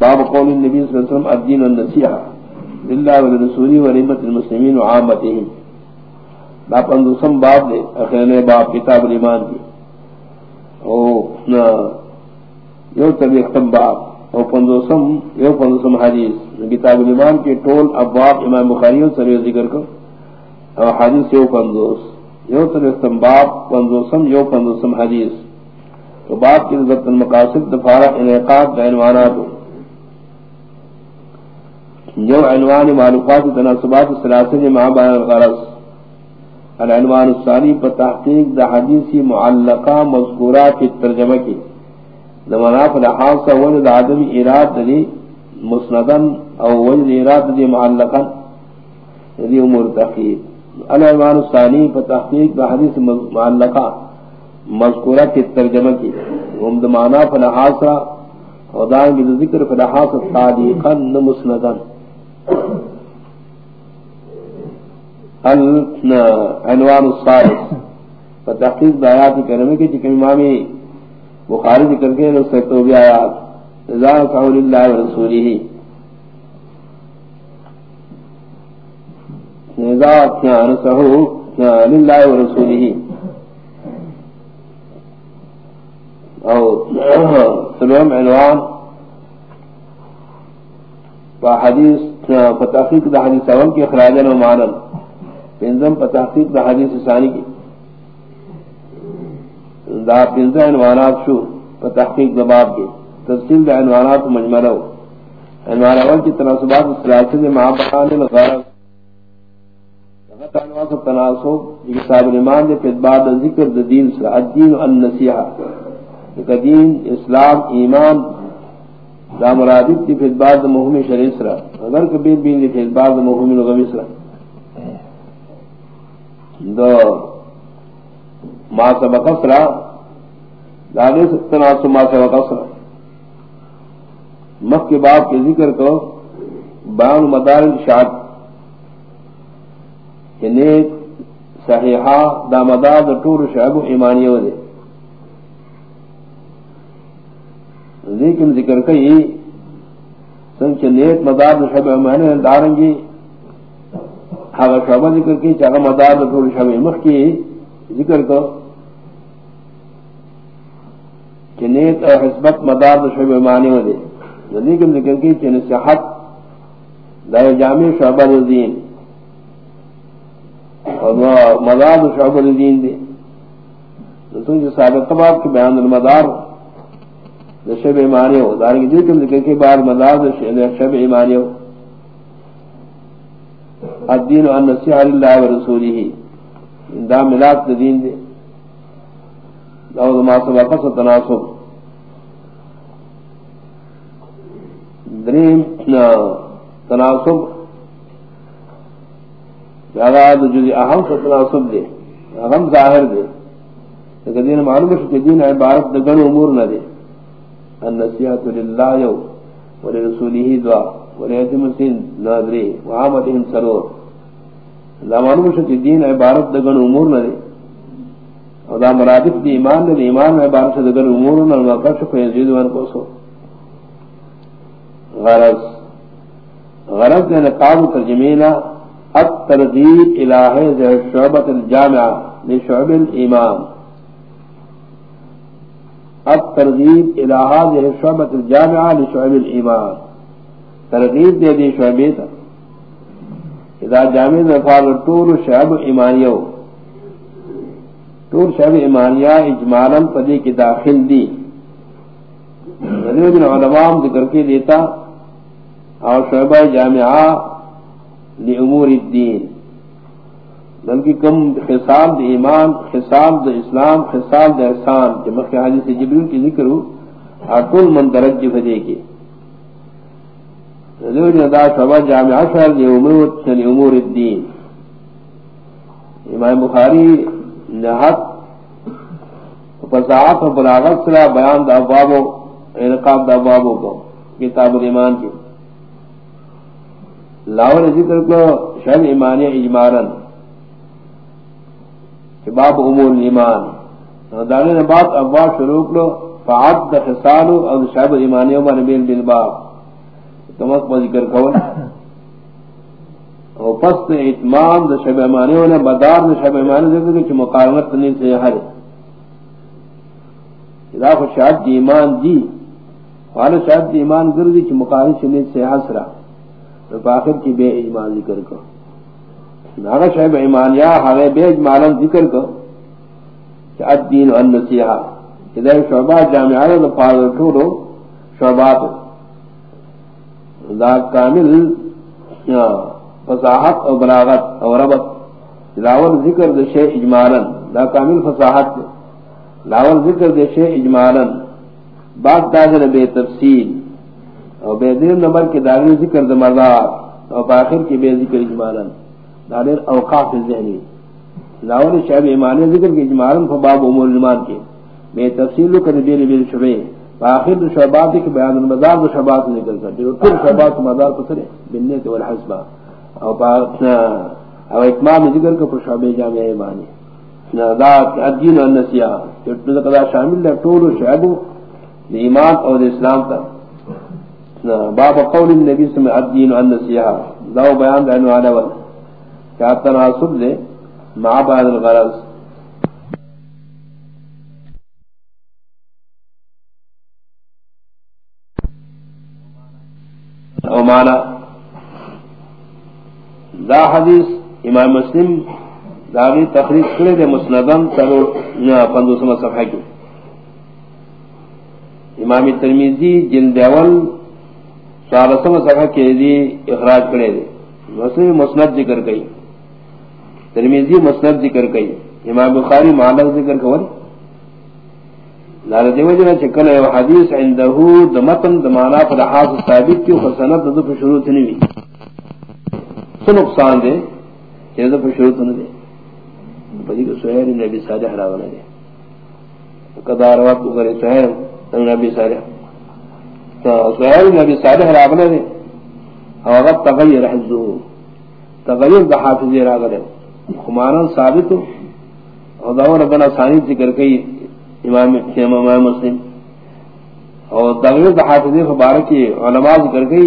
باب قول النبي صلى الله عليه وسلم، الدين النصيحة لله ولرسوله ولمة المسلمين وعامتهم. باب اندوسم باب دے اخیرنے باب کتاب الایمان کی. او، نا، یو تبی اختم باب. او پندوسم یو پندوسم حدیث. کتاب الایمان کے طول ابواب امام بخاریوں سر ذکر کر او حدیث یو پندوس یو تبی اختم باب پندوسم یو پندوسم حدیث. تو باب کی نظرت المقاصد دفارہ انعقاد بینوانات جو عنوان معلومات تناسبات سلاسل مع بیان الغرض. العنوان الثاني پر تحقیق دا حدیثی معلقہ مذکورہ کی ترجمہ کی. دمنا لحاظ سا وجد عدم اراد دی مسندن او وجد اراد دی معلقا. دی امور تحقیق. العنوان الثاني پر تحقیق دا حدیث معلقہ مذکورہ کی ترجمہ کی. ہم دمانا فلحاظ سا ودائیں بذکر فلحاظ صادقا نمسندن عنوان الصالح. فتحقیق دایات کرنے کی چکم امامی بخاری ذکر کے لوگ سے تو بھی آیات. رضا قول اللہ ورسولی ہی رضا کیان سہو کیان اللہ ورسولی ہی او سلوم عنوان. فحدیث فتحقیق دا حدیث اول کی اخراجن و مانن پنزم فتحقیق دا حدیث ثانی کی۔ دا پنزم عنوانات شو فتحقیق دا باب کی۔ تفصیل دا عنوانات مجملہ ہو۔ عنوان اول کی تناسبات سلاسل معابقان الغرق عنوان سب تناسب یہ صاحب الایمان دے، پھر بعد ذکر دا دین سر الدین النسیحہ دین، اسلام، ایمان دا مرادب تی فی بعد مهم شرع سرا. اگر کبیر بین دی فی بعد مهم لغوی سرا. دو ما سبق سرا. دا دے تناسب ما سبق سرا. مخ کے باب کے ذکر کو بیان مدار شاد کہ نیک، صحیحہ دا مدار دا طور شعب ایمانیو دے. لیکن ذکر کئی سنچ نیت مدار شب امانے دارنگی حقا شعبہ ذکر کی چاہا مدار طول شب امخ کی ذکر کو۔ کہ نیت اور حسبت مدار شب امانے ہو دے۔ لیکن ذکر کی کہ نصحت دائے جامع شعبہ دین۔ اور مدار شعبہ دین دے۔ سنچ سابق باب کے بیان المدار شب ایمانی ہو دار کی دیکھیں ذکر کے بعد مدار شب ایمانی ہو۔ الدین ان نصیحہ اللہ و رسولی ہی دا ملاد دین دے۔ دعوض ما سبقہ سے تناسب۔ دریم تناسب۔ اگر جزی اہم سے تناسب دے۔ اہم ظاہر دے۔ لیکن دین معلوم ہے کہ دین عبارت دگن امور نہ دے۔ النصيحة لله يو ولرسوله دعا وليتم السن نادري وعامتهم سرور. دا معلوم شو کہ دین عبارت دگن امور نہ دے اور دا مرادف دی ایمان نے ایمان میں عبارت سے دگن امور نہ موقع شو کہ یزید وان کو سو. غرض. غرض نے نقاب ترجمینا الترغیب الہ شعبت الجامعہ لشعب الایمان. الترغیب الہا دے شعبت الجامعہ لشعب الایمان ترغیب دے دی شعبی تا. اذا جامع دفعال طول شعب ایمانیو. طول شعب ایمانیہ اجمالا پدی کی داخل دی. ذریع بن علماء ذکر کے دیتا. اور شعبہ جامعہ لامور الدین. بلکہ کم خصال د ایمان خصال د اسلام خصال د احسان، کہ مکہ حدیث جبریل کی ذکر ہو اکل من درج فدی کی ذو جدا سبا جامع شہر دی امور چلی امور الدین۔ امام بخاری نہت فضاعت و بلاغت سلا بیان دا ابواب و انقاب دا ابواب کو، کتاب الایمان کی لاور ذکر کو شہر ایمانی اجمارن باب امور ایمان۔ دانے نے بات ابواب شروع لو، فعد خصال او شعب ایمانیوں میں بیل بالباب۔ کمک با ذکر کول۔ او پس اتمام دا شب امانی ہونے بدار دا شب امانی ذکر کہ مقارنت تنین سے حل اذا خو شاید دی ایمان دی والا شاید دی ایمان گردی کہ مقارنت تنین سے حسرہ تو باخر کی بے ایمان ذکر کو ناغا شب ایمان، یا حوی بے اجمالا ذکر کو، کہ الدین ان نسیحا اذا شعبات جامعہ دا پاور ٹھوڑو شعبات دا کامل فصاحت اور بلاغت اور ربط۔ لاول ذکر دے شے اجمالا، دا کامل فصاحت لاول ذکر دے شے اجمالا، بعد داغر بے تفصیل۔ اور بے دین نمبر کے داغر ذکر دے مردار اور باخر کی بے ذکر اجمالا۔ داغر اوقاف ذہنی لاول شعب ایمانی ذکر کے اجمالا فباب امور المان کے بے تفصیل کر بے بے شبے باخر شعبات کے بیان المدار دو شعبات ذکر کر دے کل شعبات مدار کو سرے بنیت والحسبہ او او اتمام ذکر کو پر شعبے جامع ایمانی دا الدین والنسیہ چٹو قضا شامل ہے طول و شعب ایمان اور اسلام تا باب قول النبی صلی اللہ علیہ وسلم، الدین والنسیہ دا بیان دا انو علیہ کیا تناسب دے؟ مع بعد الغرض. او مانا دا حدیث امام مسلم داغی تخریج کرے دے مسندن تلو پندو سمت صفحہ کی امام ترمیزی جلد اول سالسم صفحہ کے دی اخراج کرے دے مسلم مسند ذکر کئی ترمیزی مسند ذکر کئی امام بخاری معلق ذکر کول. لال دیو جنا چکل ہے حدیث عندہو دمتن دمانا فلحاظ ثابت کی خسنت دو پر شروع تنوی تو نقصان دے یہ تو شروع تو نہ دے بڑی کو سہیل نبی صالح راو نہ دے قدار وقت کرے سہیل نبی صالح. تو سہیل نبی صالح راو نہ دے اور وقت تغیر حزو تغیر دا حافظ راو دے خمانا ثابت اور دعوان ربنا ثانی ذکر کئی امام امام مسلم. اور تغیر دا حافظ فبارکی علماء ذکر کئی.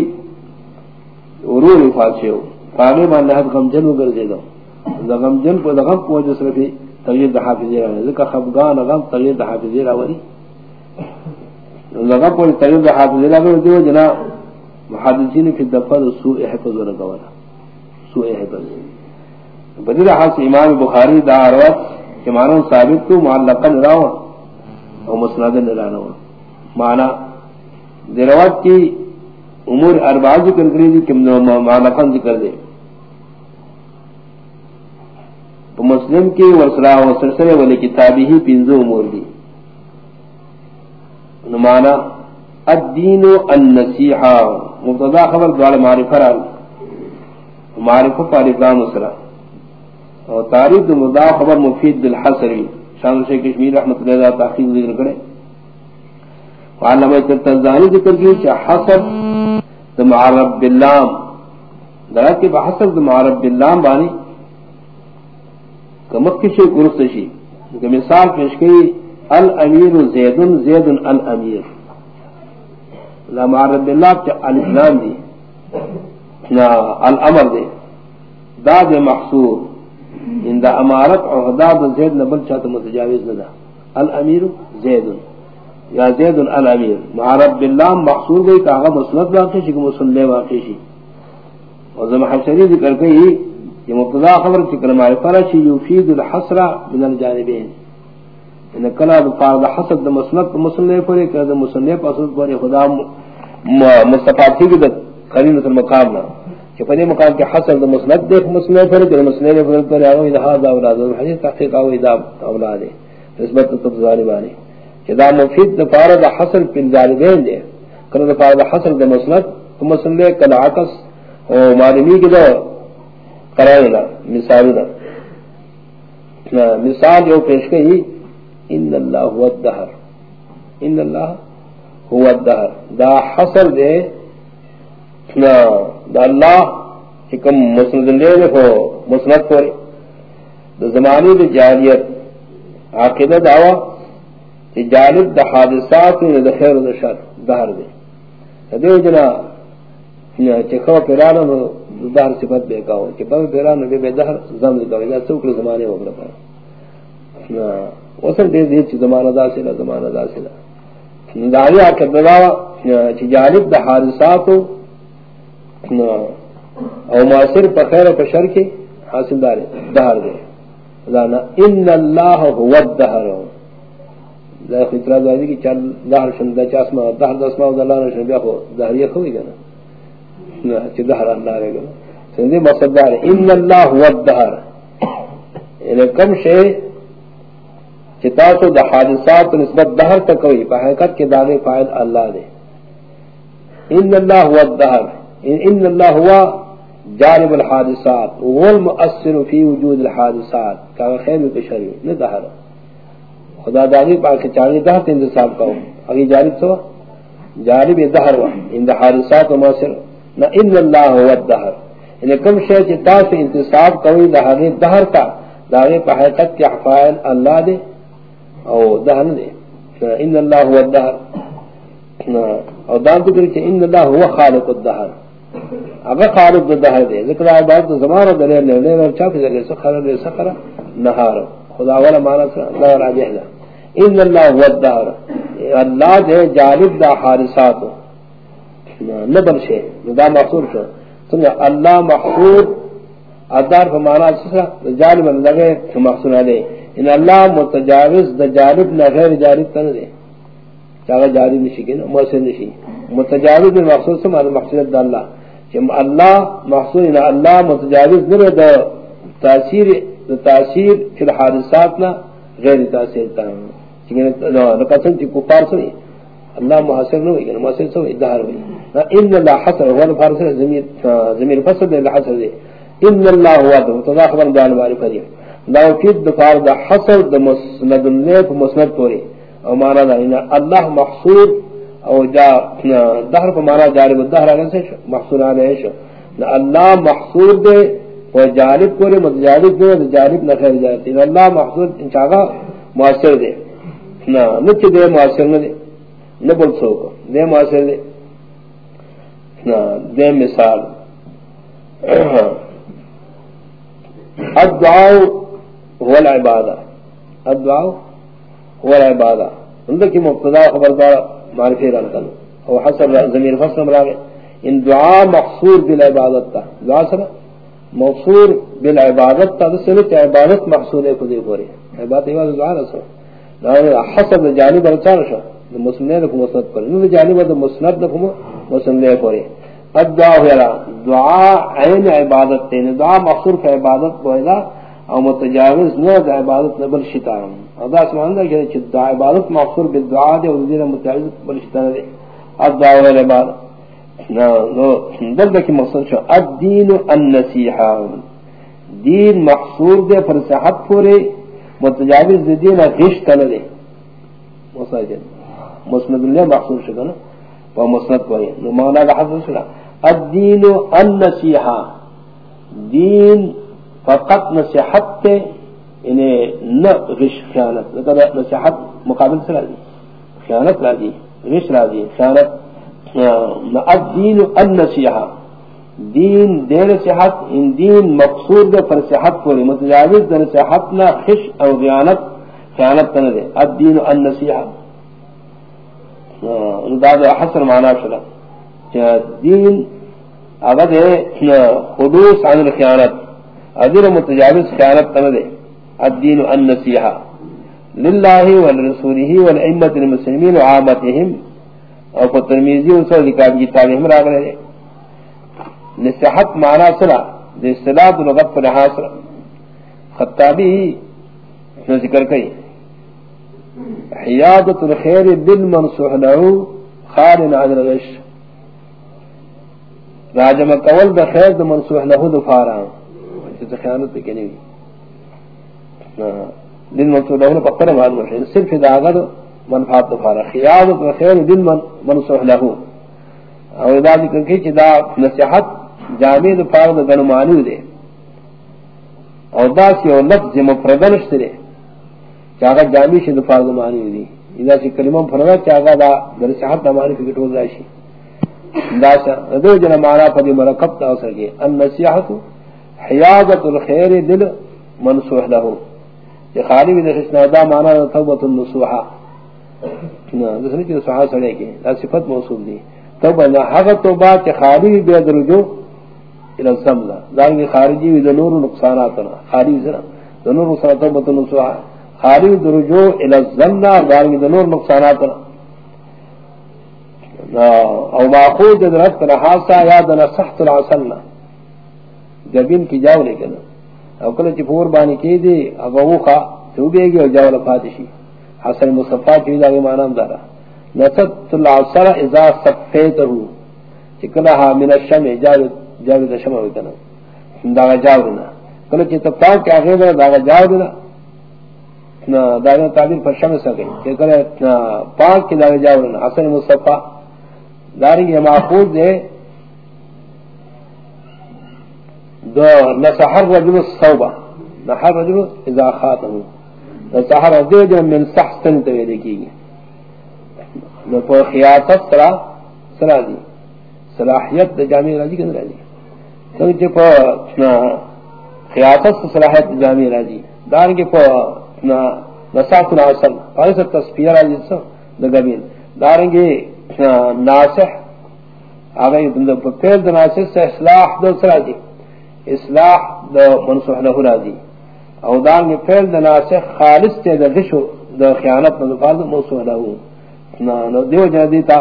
ورور فاتحہ پاگے مان لحد غمجن وگر دے دو دا غمجن پا دا غم پوجہ صرفی تغییر دا حافظی راوی. ذکر خفگان غم تغییر دا حافظی راوی. دا غم پوجہ تغییر دا حافظی راوی. دیو جنا محادثین فی دفع دا سوء حفظ و نگوانا سوء حفظ. بدر حاص امام بخاری دا عروت کہ معنی ثابت تو معلقا نراو و مسندا نراو معنی دروت کی امور اربع ذکر کری دی کہ معلقا ذکر دے۔ مسلم کی وسرا و سلسلے والے کتابی ہی پنزو امور دی۔ نمانا الدین و النسیحا مبتدا خبر دوال معرفہ را۔ معرفہ پا رفلام اسرا۔ اور تاریخ دو مبتدا خبر مفید بالحسری شان شیخ کشمیر رحمت اللہ دا تحقیق ذکر کرے وعلمہ تنزانی ذکر کی چا حسب دو معرب باللام درات کے بحسب دو معرب باللام بانی کمکشی کرستشی کہ مثال پیش کی الامیر زید زید الامیر۔ لا معرب اللہ چا الاسلام دی۔ نا، الامر دی۔ دا دے محصور۔ ان دا امارت عہداد زید نبل چاہتا متجاوز ندا الامیر زید. یا زید الامیر. معرب اللہ محصور گئی کہ آغا مسلط واقعی شی، کہ مسلح واقعی شی. اور زمحشری ذکر کئی یہ مبتدا خبر چکر معرفہ چی یفید الحسرہ من الجانبین. ان کلا دا فرض حسد مسند مسلم پر کہ مسلم پر پر خدا مصطفی تھی کہ قرینۃ المقام نہ کہ پنے مقام کے حسد مسند دیکھ مسلم پر کہ مسلم پر پر ہے یہ ہذا اولاد الحدیث تحقیق او اذا اولاد نسبت تو ظالمانی کہ دا مفید فرض حسن بن جانبین دے۔ کلا فرض حسن مسند، تو مسلم کلا عکس۔ او معلومی کہ قرائنا مثالنا مثال دا۔ مثال جو پیش گئی ان اللہ هو الدہر۔ ان اللہ هو الدہر۔ دا حصر دے، نا دا اللہ چکم مسند لے ہو مسند پوری دا زمانی دا جالیت عقیدہ دعوی کہ جالب دا حادثات دا خیر دا شر دہر دے۔ دے جنا چکو پیرانو نو دہر صفت بے کہو کہ بے پیرانو بے بے دہر، زم دے کہو یا سوکر زمانے ہو وصل دے دے چی زمانہ دا سلا، زمانہ دا سلا۔ داری آکر دلاوا چی جانب دا حادثاتو او معاصر پا خیر پا شر کے حاصل دارے، دہر دے۔ لانا ان اللہ هو الدہر۔ دا خطرہ دا دی کہ چل دہر شن، دا چاسما دہر دا اسما، دا لانا شن بیا خو دہر یہ خوئی گا نا چی دہر اللہ رہے گا سندی مقصد دار ان اللہ هو الدہر۔ یعنی کم شے چی تاسو دا حادثات نسبت دہر تک ہوئی پا حقیقت کے دانے فائد اللہ دے۔ ان اللہ هو الدہر۔ ان اللہ ہوا جانب الحادثات والمؤثر فی وجود الحادثات. کہا خیر بشری نہ دہر خدا دانی پاک چاہیے دہت انتصاب کا اگی جانب تو جانب دہر ہوا۔ ان حادثات و مؤثر، نہ ان اللہ ہوا الدہر ان یعنی کم شے چتا سے انتصاب کوئی دہر دہر کا۔ داغے پا حقیقت کے حفائل اللہ دے او دہر دے۔ ان اللہ ہوا الدہر اور دان تو کرے ان اللہ ہوا خالق الدہر اگر خالق دو دہر دے، ذکر آئے بات تو زمانہ دلیر لے لے اور چاہتے دلیر سخر دے، سخر نہار خدا والا مانا سر اللہ راجح دا ان اللہ هو الدہر اللہ دے جالب دا حارسات نبر شے دا مخصور شو سنجا اللہ مخصور ادار فمانا سسرا جالب اللہ لگے مخصور علیہ ان اللہ متجاوز، دا جالب نہ غیر جالب تن دے۔ چاہا جالب نشی کی نا مؤثر نشی۔ متجاوز مخصور سمع مخصورت دا اللہ۔ کہ اللہ محسوس اللہ متجاوز نہ دا تاثیر دا تاثیر فی الحادثات نہ غیر تاثیر تا نہ قسم کی کفار سے اللہ محاصر نہ ہوئی کہ محاصر سے ادھار ہوئی۔ ان اللہ حسر هو الفارس زمیر زمیر فصل دے حسر دے ان اللہ ہوا تو تدا خبر بیان باری فریم لو کید دفار دا حسر دا مسند اللیف مسند پوری۔ او مانا دا اللہ محصور او جا دہر کو مانا جانب الدہر اگر سے محصول آنے شو. اللہ محصول دے وہ جانب کو رے متجانب دے جانب نہ خیر جانتی اللہ محصول انچاگا معاصر دے نا نچ دے معاصر نہ دے نہ بل سو کو دے معاصر دے نا دے مثال. الدعاء هو العبادة. الدعاء هو العبادة. عندك مبتدا خبردار معرفی رکھتا او حسب زمین فصل مراغے ان دعا مقصور بالعبادت تا۔ دعا سر مقصور بالعبادت تا دس دسلت عبادت مقصور ہے خودی پوری عبادت عبادت دعا رسو حسب جانب رچا رشا مسلمین کو مسند پر۔ انہوں جانب دا مسند کو مسلمین پوری۔ الدعا ہویا دعا عین عبادت تین دعا مقصور کا عبادت پوئیدا او متجاوز نہ عبادت نبل شیطان ادا سمان دا کہ دعا عبادت مغفور بالدعاء دے اور دین متعلق بل شیطان دے الدعاء والعبادت نو دل دکی مقصد شو۔ الدین النصیحہ۔ دین مقصور دے، پر صحت پورے۔ متجاوز دے دین، غش تل دے۔ مساجد۔ مسند اللہ مقصور شکا نا وہ مسند پورے نو مولا دا حضر شکا الدین النصیحہ۔ دین فقط نصیحت تے یعنی انہیں نہ غش خیانت. نصیحت مقابل سے راضی خیانت راضی غش راضی خیانت نہ الدین النصیحہ دین دے نصیحت ان دین مقصود دے پر صحت پوری. متجاوز دے نصیحت نہ خش او خیانت خیانت تنہ دے الدین النصیحہ انداز حسن معنی شلا دین اگر خلوص عن الخیانت. ادر متجاوز خیانت تنہ دے الدین النصیحہ للہ ولرسولہ والعمت المسلمین وعامتهم. اور کو ترمیزی ان سے ذکر کی تعلیم راگ رہے نصیحت معنی سنا دے اصطلاح لغت پر حاصل خطابی نے ذکر کئی حیادت الخیر بالمنصوح له خال عن الغش. راجم قول بخیر د منصوح له دفارا. چې خیانت کې نه دن منصور له پکر مان مشه صرف دا غد منفعت دفارا خیال و خیر دن من منصور له او دا ذکر کی چې دا نصیحت جامع دفار د غن معنی او دا سی او لفظ مفردن شته چاگا جامع شه دفار د معنی دی اذا چې کلمه فرغه چاگا دا د نصیحت د معنی په ټول راشي داسا دو جنا معنی پدی مرکب تا سکے ان نصیحت حیاضت الخیر دل منصوح له یہ خالی بھی دخشنا دا معنی توبت النصوحہ۔ دسنی کی نصوحہ سڑے کے دا صفت موصول دی توبہ نا حق توبہ کے خالی بھی بید رجوع الى الزمدہ دارنگی خارجی بھی دنور نقصاناتنا خالی بھی سنا دنور نقصانات توبت النصوحہ۔ خالی بھی رجوع الى الزمدہ دارنگی دنور نقصاناتنا او ماخوذ درت رحاسا یا دنا سخت العسلنا جبین کی جاو لیکن او کله چې پور باندې کې دي هغه وخه تو بیږي او جاو لفاتشي حسن مصطفی کی دا معنی دارا نصت العصر اذا صفيته چې کله ها من الشمع جاو جاو د شمع وکنه دا جاو کله چې تپاو کې هغه دا جاو نه. نہ دا تعبیر پر شمع سکے کہ کله پاک کی دا جاو حسن مصطفی دارنگ یہ محفوظ ہے دو نسحر رجل الصوبہ نحر رجل اذا خاتم رجل من سحسن کی گئی. خیاطت سرا سرا دی. صلاحیت دا جامعی راجی کن راجی سنگ چی پو خیاطت صلاحیت دا جامعی راجی راجی دا گبین دارنگی ناسح اگر پیر دا ناسح سے اصلاح دو سرا دی. اصلاح دا منصوح له راضی او دان میں پیر دا ناسح خالص تے دا غشو دا خیانت مدفار دا منصوح له نو دیو جنہ تا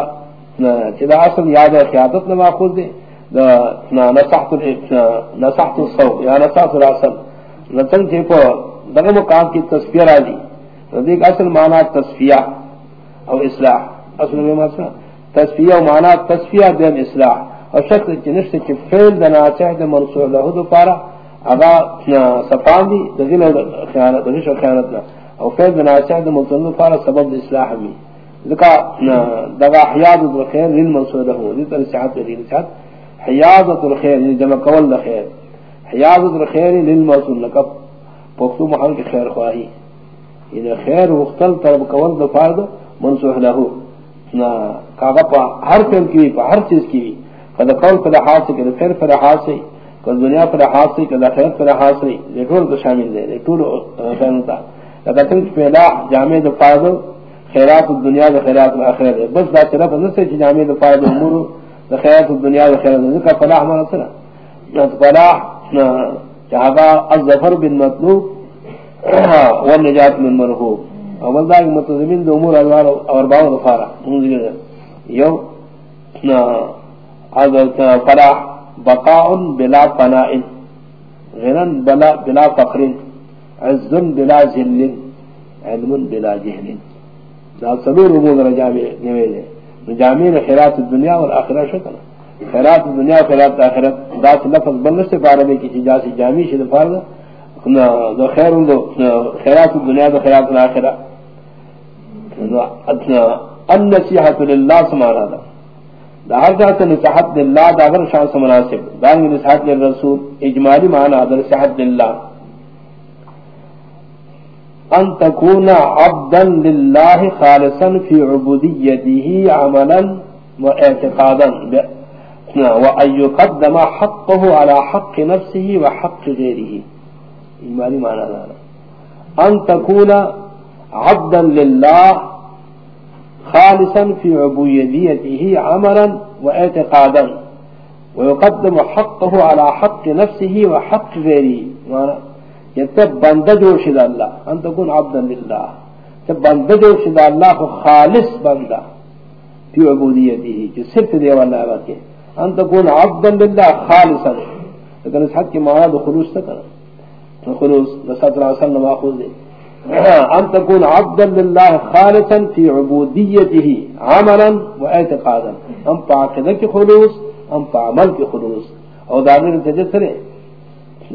چی دا اصل یاد خیانت نما خود دے دا نسحت نسحت الصوت یا نسحت الاصل نتن چی پو دغم مقام کی تصفیہ راضی دیکھ اصل معنی تصفیہ او اصلاح. اصل میں مسئلہ تصفیہ و معنی تصفیہ دیم اصلاح. اور شخص چنشت چی فیل دنا چہد منصور لہو دو پارا، اگا صفان دی دغیل خیانت دغیش و خیانتنا او فیل دنا چہد منصور دو پارا سبب اصلاح بھی ذکا دغا حیاد دو خیر لیل منصور لہو دی تر سعات لیل سعات حیادت الخیر یعنی جمع قول لخیر حیادت الخیر لیل منصور لکب پختو محل کے خیر خواہی. یعنی خیر وقتل طرب قول دو پارا منصور لہو کاغا پا ہر فیل کی پا ہر چیز کی کدا قول پر حال سے کدا خیر پر حال سے کدا دنیا پر حال سے کدا خیر پر حال سے یہ ٹول کو شامل دے یہ ٹول خیر ہوتا لگا تن پہلا جامع دو فرض خیرات الدنیا و خیرات الاخرہ ہے بس دا طرف نہ سے جامع دو فرض امور و خیرات الدنیا و خیرات کا فلاح ہمارا سنا نہ فلاح جہاں الظفر بالمطلوب والنجات من مرهوب. اول دا متضمن دو امور ادوار اور باو دفارا منزل یو فرح بقاء بلا فناء غنن بلا بلا فقر عز بلا ذل علم بلا جهل دا سلور امور رجامع نویلے رجامع خیرات الدنیا والآخرہ شکل خیرات الدنیا و خیرات الآخرہ دا لفظ بلن سے بارے کسی جاسی جامع شد فرض دو خیر دو خیرات الدنیا و خیرات الآخرہ النصیحت للہ سمانا دا دا ہر جاتا نصیحت للہ دا اگر شان سمناسب دانگی نصیحت للرسول اجمالی معنی دا نصیحت للہ ان تکون عبدا للہ خالصا فی عبودیته عملا و اعتقادا. و ان يقدم حقه على حق نفسه و حق غیره. اجمالی معنی دا. ان تکون عبدا للہ خالصا في عبوديته عملا واعتقادا، ويقدم حقه على حق نفسه وحق غيره. يتب بندجو شد الله أن تكون عبدا لله. تب بندجو شد الله خالص بندا في عبوديته صرف دي والله بكي. أن تكون عبدا لله خالصا. لكن اس حق کی معنی خلوص تک خلوص نسات اللہ علیہ وسلم آخوز دے ان تكون عبدا لله خالصا في عبوديته، عملا واعتقادا. ام پاکدہ کی خلوص ام عمل کی خلوص. او دامن تجسر.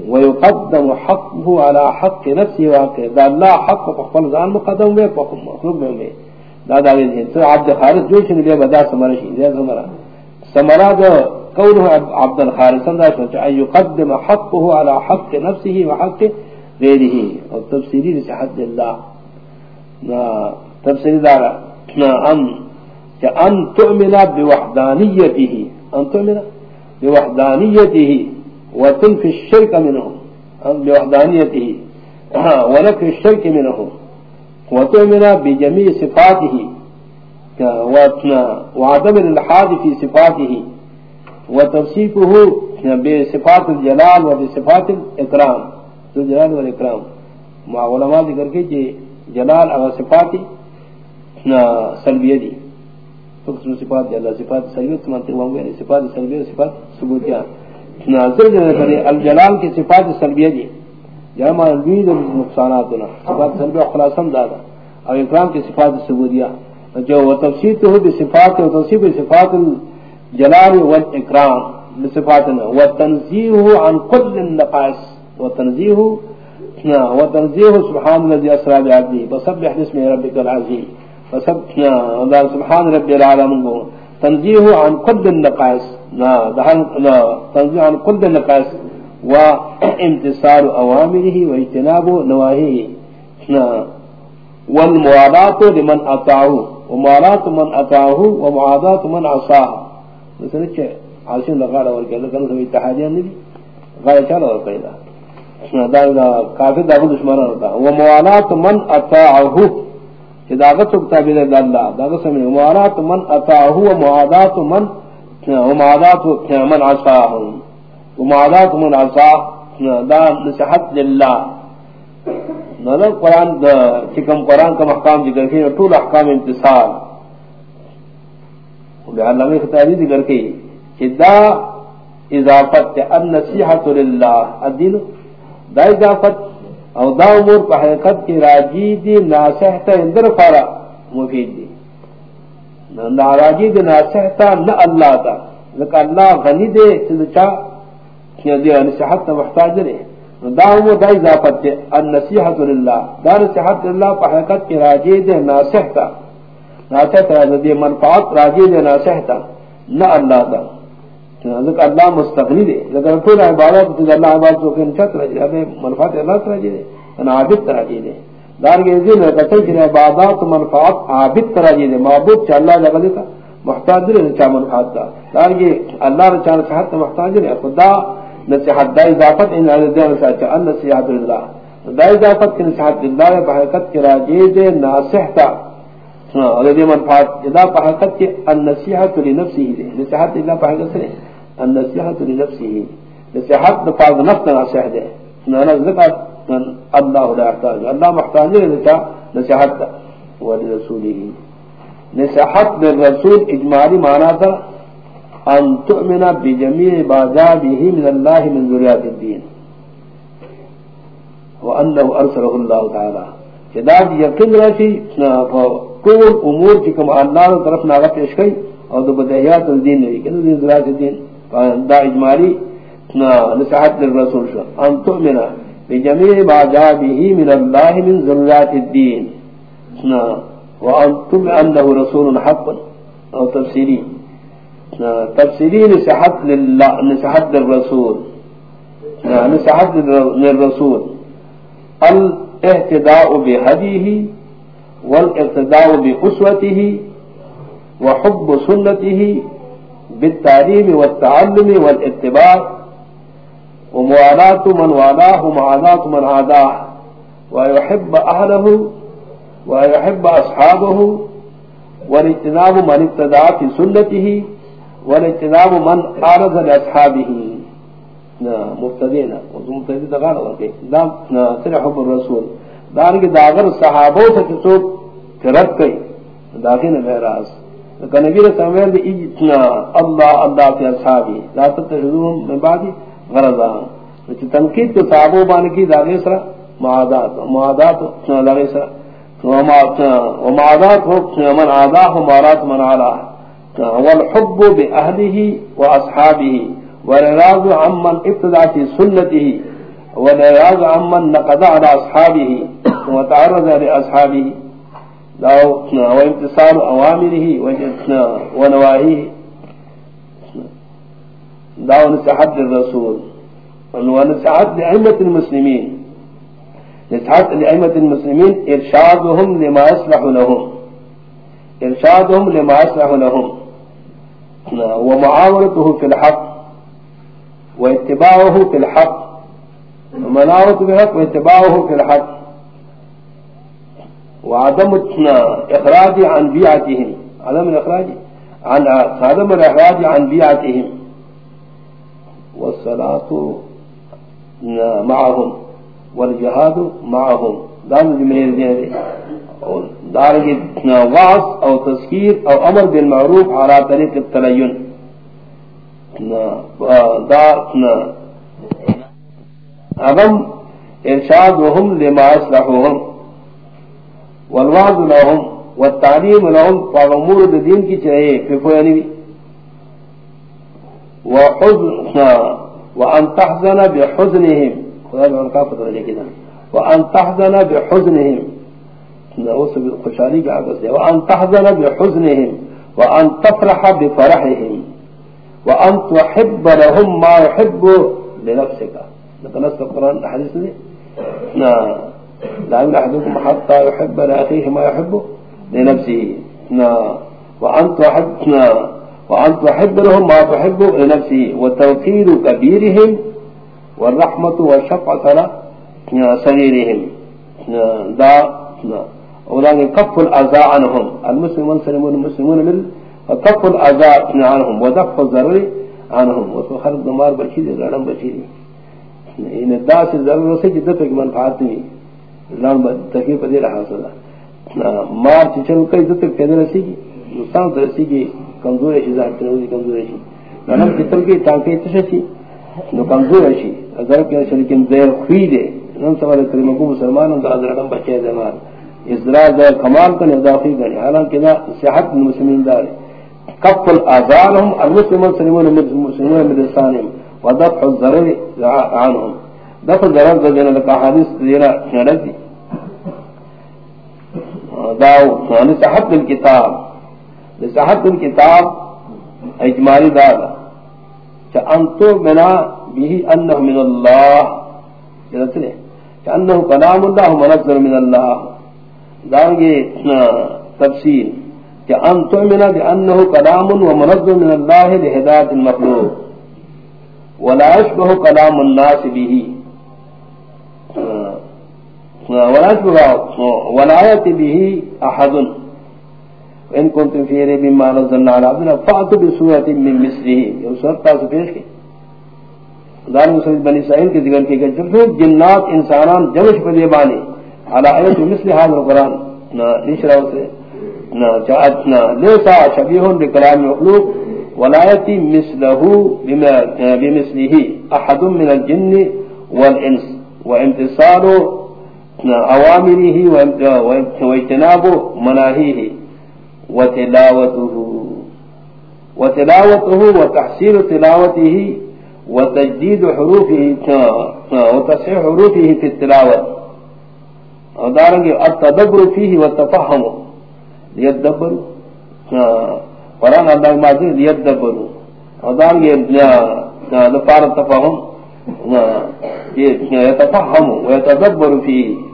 ويقدم حقه على حق نفسه واقع. دا اللہ حق فقفل ذان مقدم بے مخلوق بے میں دا دا دین تو عبد خالص جو شنی بے بدا سمرشی دے سمرا سمرا دو قوله عبد الخالص دا سوچ ان يقدم حقه على حق نفسه وحق غیره. اور تفسیری صحت اللہ. نا تفسیری دارا نا ان، کہ ان تؤمن بوحدانیته ان تؤمن بوحدانیته وتنفي الشرك منه ان بوحدانیته ہاں، ونفي الشرك منه وتؤمن بجميع صفاته وعدم الالحاد في صفاته وتوصيفه بصفات الجلال وبصفات الاكرام الجلال والاكرام مع علماء ذکر کے جلال اور صفات سلبیہ دی قسم صفات دی اللہ صفات سلبیت سمانتے ہیں یعنی وہ صفات سلبیہ صفات ثبوتیہ ناظر جو ہے الجلال کی صفات سلبیہ دی جمع الوید نقصاناتنا صفات سلبیہ خلاصم دادا اور اکرام کی صفات ثبوتیہ جو وہ تفسیر تو بصفات و توصیف صفات الجلال والاکرام. بصفاتنا وتنزیه عن كل النقائص وتنزیه وتنزیه سبحان الذي اسرا بعبده. فسبح باسم ربك العظيم. فسبح سبحان رب العالمین تنزیح عن قد النقائص. نا نا تنزیح عن قد النقائص. و امتصال اوامره و نواهيه نا لمن اطاعه وموالات من اطاعه ومعادات من عصاه. مثلا کہ عاشق لگا اور کہ اللہ نے اتحادیہ نہیں غیر چلا اور پیدا دا کافر دا دشمن ہوتا وموالات من اطاعه. کہ داغت سکتا بید اللہ داغت سمجھے موارات من اتاہو و معادات من و معادات من عصاہم و معادات من عصاہ دا نصحت للہ. نظر قرآن دا چکم قرآن کا محکام ذکر کی طول احکام انتصال علامہ خطابی ذکر کی کہ دا اضافت النصیحت للہ، الدین دا اضافت او دا امور پا حقیقت کی راجی دی ناسحتا اندر فارا مفید دی نا راجی دی ناسحتا نا اللہ تا لکہ اللہ غنی دے چلچا کیا دی نصحت محتاج دے دا امور دا اضافت دی النصیحت للہ دا نصحت للہ پا حقیقت کی راجی دی ناسحتا ناسحتا دی منفعات راجی دی ناسحتا نا اللہ تا ذکر اللہ مستغنی دے. لیکن پھر عبادت، تو اللہ عبادت کو کہ چت رہے ہمیں منفعت اللہ طرح دے انا عابد طرح دے. دار کے ذین ہے کہ کہ عبادت منفعت عابد طرح دے. معبود چ اللہ جگہ دیتا، محتاج دے چا منفعت دا. دار کے اللہ نے چار صحت محتاج دے خدا نصیحت، دا اضافت ان علی دے چ ان نصیحت اللہ. دا اضافت کی نصیحت اللہ بحقیقت کی راجی دے، ناصح تا اور دے منفعت ادا بحقیقت کی النصیحت لنفسه دے. نصیحت اللہ بحقیقت سے النصيحة لنفسه. نصيحة نفاق نفس نصيحة ده نانا ذكر الله لا يحتاج الله محتاج لك نصيحة ولرسوله. نصيحة للرسول إجمالي معنى ذا أن تؤمن بجميع بعجابه من الله من ذريات الدين وأنه أرسله الله تعالى كذا يقين راشي كل أمور كما الله طرف ناغت إشكي أو دو بدهيات الدين كذا ذريات الدين دا اجمالی نصحت للرسول شو. ان تؤمن بجميع بعجابه من الله من ذرات الدين وان تؤمن انه رسول حق او تفسيري تفسيري نصحت لله نصحت للرسول نصحت للرسول الاهتداء بهديه والاقتداء بقسوته وحب سنته بالتعليم والتعلم والاتباع وموالاة من والاه ومعاداة من عاداه. ويحب أهله، ويحب أصحابه، والاجتناب من ابتدع في سنته، والاجتناب من أعرض لأصحابه. مبتدینا مبتدی دغان ورکی. دا سر حب الرسول. دارنگی داغر صحابوں سے کسو کرد کئی. داخل میراز نبی رسول اللہ دی اجتنا اللہ اللہ فی اصحابی لا تتحضون من بعدی غرضا. وچی تنقید کو صحابو بانکی داغی سرا معادات معادات داغی سرا ومعادات ہو من عاداه ومعادات من علا. والحب بأهله وأصحابه والراض عمن ابتدع في سنته والراض عمن نقضى على أصحابه، وتعرض لأصحابه وانتصار اوامره ونواهيه. داو نصحت للرسول ونصحت لأئمة المسلمين نصحت لأئمة المسلمين ارشادهم لما يصلح لهم. ارشادهم لما يصلح لهم. ومعاورته في الحق. واتباعه في الحق. ومناورته بالحق واتباعه في الحق. وعدم اخراج عن بيعتهم عدم الاخراج. عن عدم الاخراج عن بيعتهم والصلاة معهم. والجهاد معهم. دان جمهور دین دار کی واس او تذکیر او امر بالمعروف على طریق التلین. دا اغم ارشاد وهم لما اصلحوهم. والوعد لهم والتعلیم لهم فالامور دین کی چاہیے فکو یعنی وحزن وان تحزن بحزنهم. خدا بھی ان کا پتہ لے وان تحزن بحزنهم. نوس خوشحالی کا عبس ہے وان تحزن بحزنهم. وان تفرح بفرحهم. وان تحب لهم ما يحب لنفسك. نتنسى القرآن الحديث لي لا لا حتى يحب لأخيه ما يحب لنفسه. وأن تحب وأن تحب لهم ما تحب لنفسه. وتوكيل كبيرهم، والرحمة والشفعة صغيرهم دا أولاً كف الأعزاء عنهم. المسلمون سلمون، المسلمون من كف الأعزاء عنهم ودفع الضرر عنهم. وسو خلق دمار بچی دے لڑم بچی دی ان دا سے ضرور سے جدت کی منفعت نہیں لڑم تکلیف دے رہا صدا مار چل کئی عزت کے دے رسی کی نقصان رسی کی کمزور ہے ذات نے کمزور ہے لڑم چل کی تاکہ تشی نو کمزور ہے اگر کہ لیکن دیر خوئی دے. نن سوال کریم کو مسلمانوں کا لڑم بچے دے مار. ازرا دے کمال کا نظافی کرے حالانکہ دا صحت مسلمین دار کف الازالهم المسلمون سلمون المسلمون من لسانهم ودفع الضرر عنهم دفع الضرر ذا لك حديث دينا نردي داو لصحت الكتاب. لصحت الكتاب اجمالی دادا انتو منا به انه من الله. انه كلام الله منزل من الله. دانگے تفسیر کہ ان تؤمن بانه كلام ومنزل من الله لهدايه المخلوق ولا يشبه كلام الناس به. ولا به احد ان كنتم في ريب مما نزلنا على عبدنا فاتوا بسورة من مثله. یہ سورت تاسو پیش کی دار مسلم بنی اسرائیل کے ذکر کی کہ جب جنات انسانان جمش پر دیبانی على آیت مثل هذا القرآن. نشرا سے چاہتنا لیسا شبیہن بکلام مخلوق. ولایتی مثلہو بمثلہی احد من الجن والانس وامتصال اوامره واجتناب مناهيه وتلاوته وتلاوته وتحسين تلاوته وتجديد حروفه وتصحيح حروفه في التلاوة ودارنگی التدبر فيه والتفهم لیدبر. قرآن اللہ ماضی لیدبر. ودارنگی دفار التفهم يتفهم ويتدبر فيه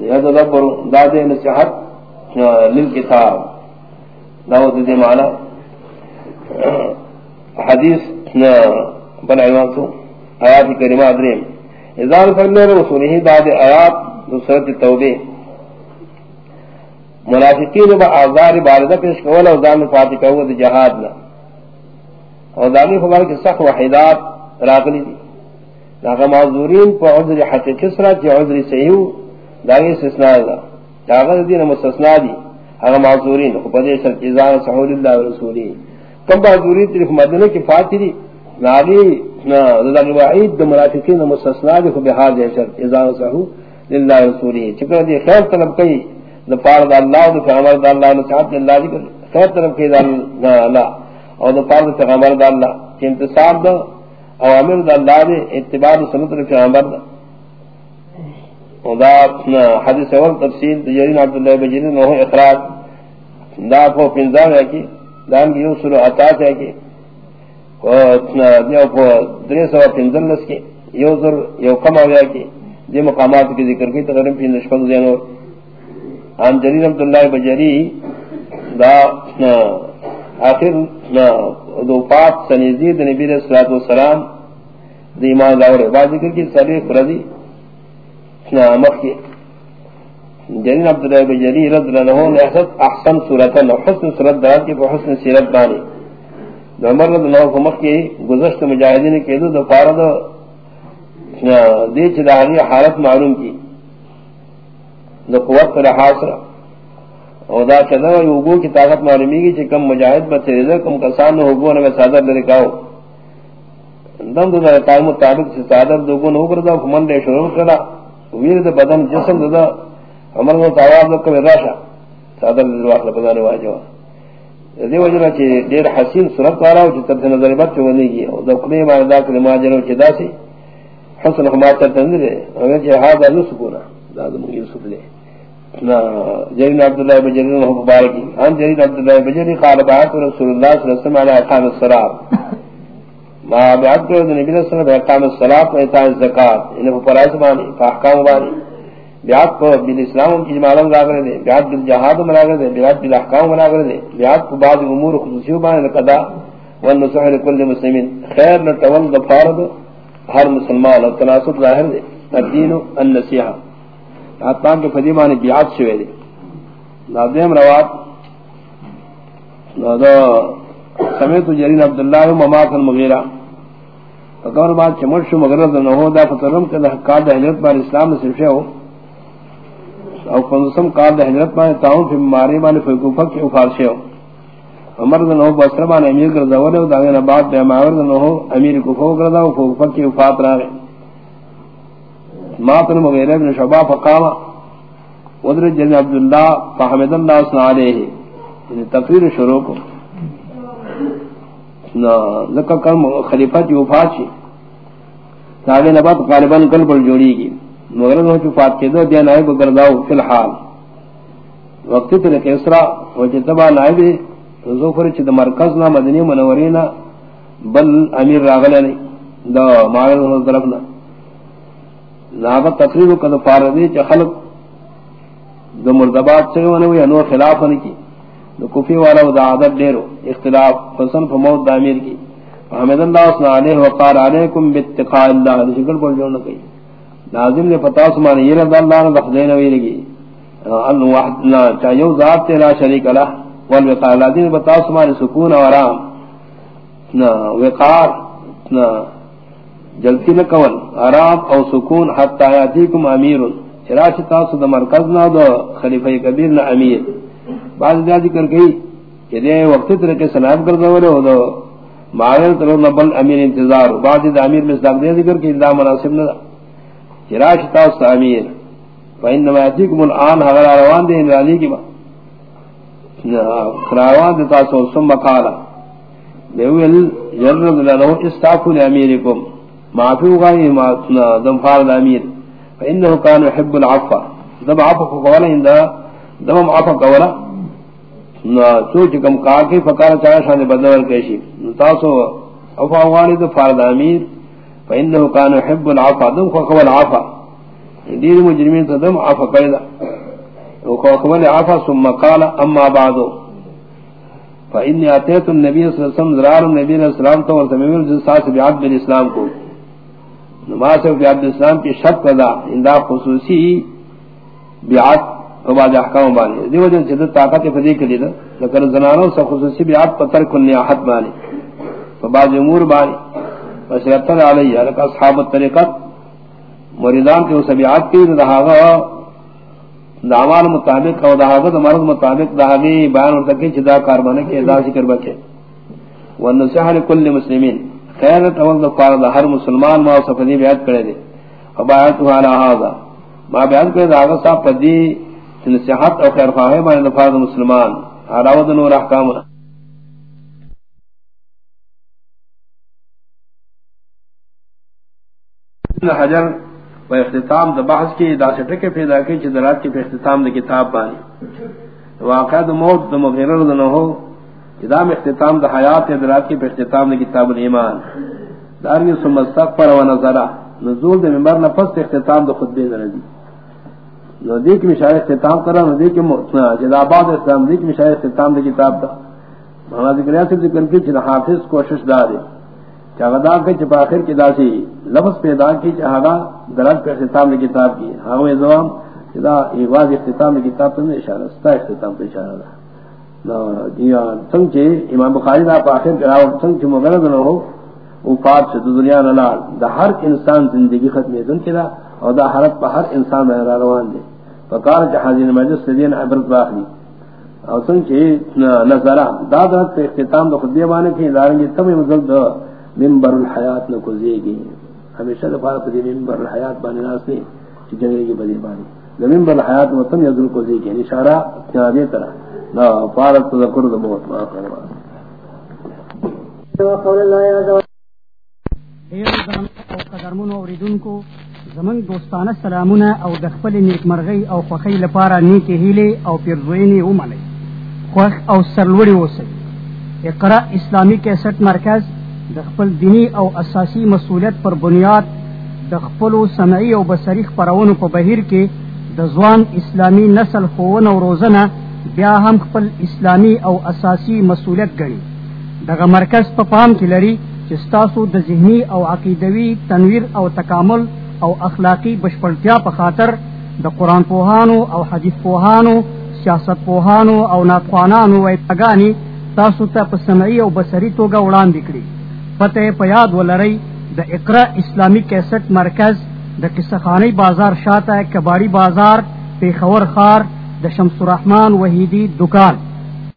يتدبر دادے نصحت للکتاب دعوت دے معنی۔ حدیث بن عنوان تو آیات کریمہ دریم اذا فرمے رسولہ داد آیات نصرت توبے منافقین با آزار باردہ پیش کول او دان فاتح کول دا جہاد نا او دانی خبر کی سخ وحیدات راقلی دی۔ ناکہ معذورین پا عذر حق کسرا، چی عذر سیہو داگی سسنا دا داگر دین مستثنا دی اگر معذورین. خبر شرط ازان سحول اللہ و رسولی کم معذورین تلک مدنہ کی فاتح دی ناگی دا وعید دا منافقین مستثنا دی خبر حال شرط ازان سحول للہ رسولی چکر دی خیر طلب کئی دفار دا اللہ دا پیغمبر دا اللہ نصحات اللہ دی خیر طلب کئی دا اللہ اور دفار دا پیغمبر دا اللہ چی انتصاب دا اوامر دا اللہ دی اتباع دا سنت دا پیغمبر دا اور دا حدیث اول تفصیل دا جرین عبداللہ بجرین نوہ اخراج دا پو پنزام ہے کی دا انگی یو سلو اتات ہے کی دیو کو دری سوا پنزل کی یو ذر یو کم آویا کی دی مقامات کی ذکر کی تقریب فی نشفت زینور عن جریر عبداللہ بجری دا آخر دو پات سنیزید نبی علیہ الصلوۃ والسلام دی ایمان لاور بعد ذکر کی سری فرضی مخی. جرین عبداللہ بجری رضی اللہ عنہ نے احسن صورتا حسن صورت دارت کی حسن سیرت بانی عمر رضی اللہ عنہ مخی گزشت مجاہدین کے دو دو پارد دی چداری حالت معلوم کی. دو قوت پر حاصل. او دا چدا یوگو کی طاقت معلومی گی چھ کم مجاہد بچے دے، کم کسان نو ہوگو نو سادر دے دم دو دا قائم مطابق سے سادر دوگو نو کردا فمن دے شروع کرا. ویر دے بدن جسم دا عمر نو تاواز لو کم راشا سادر دے واخل بدن واجو دی وجہ چھ دیر حسین صورت والا چھ تر نظر بچ ونی گی او دا کلی ما دا کلی ما جنو چھ دا سی حسن ہمارا تندرے او چھ ہا دا سکونا دا دم یوسف لے جرین عبداللہ بجرین اللہ مبارکی ہم جرین عبداللہ بجرین قال بعث رسول اللہ صلی اللہ علیہ وسلم علی اقام الصلاة ما بعد کرو نبی صلی اللہ علیہ وسلم اقام الصلاة و اطاع الزکاة. یعنی انہا فرائض بانی فاحکام بانی بیعت کو بالاسلام کی جمالم راگر دے بیعت بالجہاد مراگر دے بیعت بالاحکام مراگر دے بیعت کو بعض امور خصوصی بانی لقدا والنصح لکل مسلمین خیر لتول دفارد ہر مسلمان اور تناسب ظاہر دے، الدین النسیحہ اتان کے فدیمان بیعت شوے دے. نادیم روات نادا سمیت جرین عبداللہ و ممات المغیرہ. فقبر بعد چمٹ شو مغرد نہو دا فترم کے قاد حجرت بار اسلام صرف شے ہو او فنسم قاد حجرت بار تاؤن فی مماری بانی فیکوفک کے افار شے ہو عمر نہو بسر بان امیر کردہ ولے دا غیر بعد بے معور نہو امیر کفو کردہ فیکوفک کے افات راگے ماتن مغیرہ بن شعبہ فقام ودر جن عبداللہ فحمد اللہ صلی اللہ علیہ یعنی تقریر شروع کو ذکر کرم خلیفہ کی وفات چی تاگے نبات غالباً قلب جوڑی گی مغرب ہو چی فات کے دو دیا نائب گرداؤ فی الحال. وقتی تر کسرا ہو چی تبا نائب زوفر چی دا مرکز نا مدنی منورینا بل امیر راغلانی دا معرض ہو طرفنا لاغت تقریر کا فاردی چ خلق دو مردبات سے وی انو خلاف نے کی دو کفی والا و عادت ڈیرو اختلاف، حسن فموت دامیر کی. حمد اللہ صلی اللہ علیہ وقار علیکم باتقاء اللہ. ذکر بول جو نہ کہی لازم نے پتا سمان یہ رضا اللہ نے دخلین وی لگی ان واحد لا چایو ذات تیرا شریک اللہ والوقار، لازم نے پتا سمان سکون و آرام. نا، وقار، نا، جلتی نہ کول. آرام او سکون. حتا یاتیکم امیر چراش تاسو د مرکز نہ دو خلیفہ کبیر نہ امیر. بعد دا ذکر گئی کہ دے وقت تر سلام کر دو رہے ہو دو ماہر تر بل امیر انتظار، بعد دا امیر میں صاحب دے ذکر کہ دا مناسب نہ چراش تاسو امیر۔ فین ما یاتیکم الان ہر روان دے علی کی بات روان دے، تاسو ثم قال لویل جرد لنو استعفوا لأميركم معفو غائی دم فارد امیر۔ فإنه كان يحب العفو۔ دم عفو قولا عند دم عفو قولا سوچ کم کاکی فکار چاہا شان بدنور کیشی تاسو عفو غائی دم فارد امیر. فإنه كان يحب العفو دم قولا عفو دیر مجرمین تا دم عفو قیدا وقوال عفو، ثم قال اما بعدو فإني أتيت النبي صلى الله عليه وسلم، زرار النبي صلى الله تو ورسمي من جساس بعد کو نماز فی عبد السلام کی شرط قضا اندا خصوصی بیعت او فباد احکام بانی دی وجہ سے طاقت په دې فدی کے لیے لیکن زنانوں سے خصوصی بیعت پتر کن نیاحت بانی۔ فباد امور بانی۔ وشرطر علیہ لکہ اصحاب الطریقت مریدان کے اس بیعت کی دہاغا دعوان مطابق اور دہاغا مرض مطابق دہاغی بیان ہوتا کہ چدا کاربانے کے اعزاز ذکر بکے۔ والنصیحہ لکل مسلمین خیر تول دفار دا ہر مسلمان ما صفدی بیعت کرے دے۔ فبایت والا هذا ما بیعت کرے دا آغا صاحب فدی نصیحت او خیر خواہی ما دفار دا مسلمان علاوہ نور احکامنا حجر و اختتام دا بحث کی دا سٹکے پیدا کی چی درات کی پہ اختتام دا کتاب بانی واقع دا موت دا مغیرر دا نہو ادام اختتام دا حیات ادراک کی اختتام دا کتاب الایمان. دارنگی ثم استغفر و نظرہ نزول دا ممبر نفس اختتام دا خود خطبے نرزی نو دیکھ میں اختتام کرا نو دیکھ جد آباد اسلام دیکھ میں اختتام دے کتاب دا محمد ذکر سے ذکر کی چھ حافظ کوشش دا دے چاہ دا کہ چھ آخر کی دا سی لفظ پیدا کی چاہ دا درد پہ اختتام دے کتاب کی ہاں وہ زوام دا ایواز اختتام دے کتاب تو اشارہ ستا اختتام پہ اشارہ دا نو سنگ چھ امام بخاری دا پا آخر کراؤ سنگ چھ مغرد نہ ہو وفات سے دنیا نلال دا ہر انسان زندگی ختمی دن کی دا اور دا حرت پا ہر انسان میں روان دے فقال جہازین یعنی مجلس دین عبرت باخلی اور سن چی نظرہ. دا دا تے اختتام دا خود دیوانے کی دارنگی تم مزل دا منبر الحیات نکو زیگی ہمیشہ دا فارق دی منبر الحیات بانی ناس نہیں چی جنگلی کی بدی بانی دا منبر الحیات مطم یزل کو زیگی اشارہ یعنی اتنا دے طرح. نا فارق تذکر دا موت ما آخر بانی وقول اللہ عز وجل قدرمون زمن دوستانه سلامونه او د خپل نیکمرغي او خوخی لپاره نیکی هیله او پیرزوینی ومني خوخ او سرلوړي اوسئ. اقرا اسلامی کیسټ مرکز د خپل دینی او اساسی مسولیت پر بنیاد د خپل سمعي او بصری خبرونو په بهیر کې د ځوان اسلامی نسل خوونه او روزنه بیا هم خپل اسلامی او اساسی مسولیت ګڼي. دغه مرکز په پا پام کې لري چې ستاسو د ذهنی او عقیدوي تنویر او تکامل او اخلاقی بشپړتیا په خاطر د قران پوهانو او حدیث پوهانو، سیاست پوهانو او ناتخوانانو وایتګانی تاسو ته په سمعي او بصري توګه وړاندې کړي. پته په یاد ولرئ، د اقرا اسلامی کیسټ مرکز، د کیسخانی بازار شاته کباړی بازار، پیښور خار د شمس الرحمن وحیدی دکان.